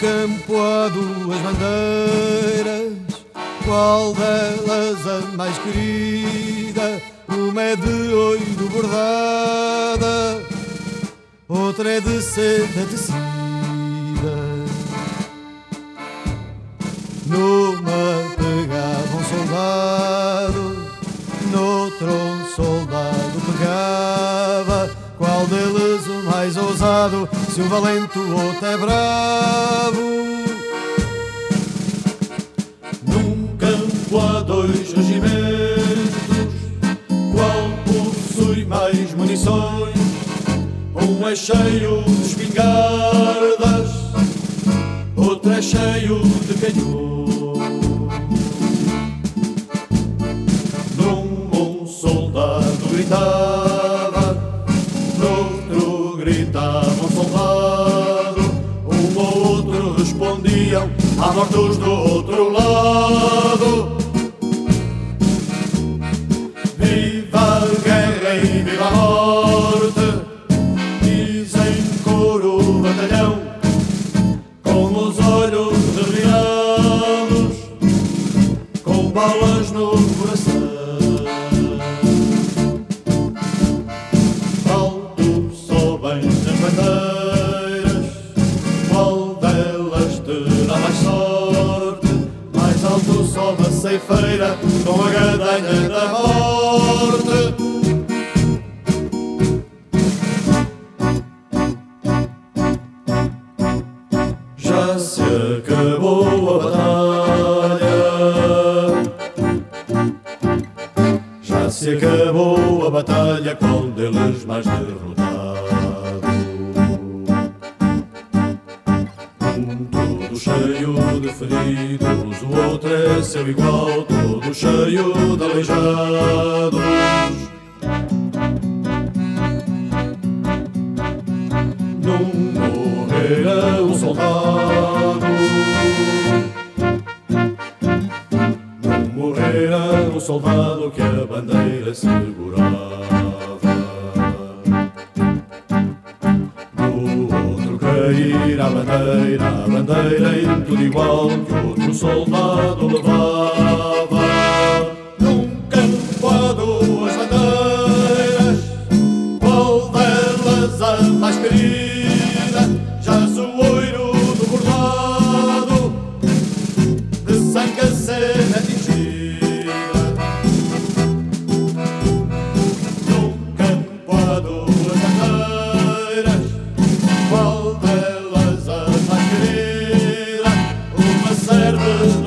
campo há duas bandeiras, qual delas a mais querida? Uma é de ouro bordada, outra é de seda tecida. Numa pegava um soldado, Se um valente o outro é bravo. Num campo há dois regimentos, qual possui mais munições? Um é cheio de espingardas, outro é cheio de canhões. Num um soldado gritava, morte dos do outro lado. Viva a guerra e viva a morte, dizem coro batalhão, com os olhos revirados, com balas no coração. Alto sobem as bandeiras, ceifeira com a gadanha da morte. Já se acabou a batalha. Já se acabou a batalha, qual deles mais derrotado? Um todo cheio de feridos, seu igual, todo cheio de aleijados. Não morrera um soldado. Não morrera um soldado que a bandeira segurava. Do outro cair a bandeira, a bandeira em tudo igual que outro soldado. Num me.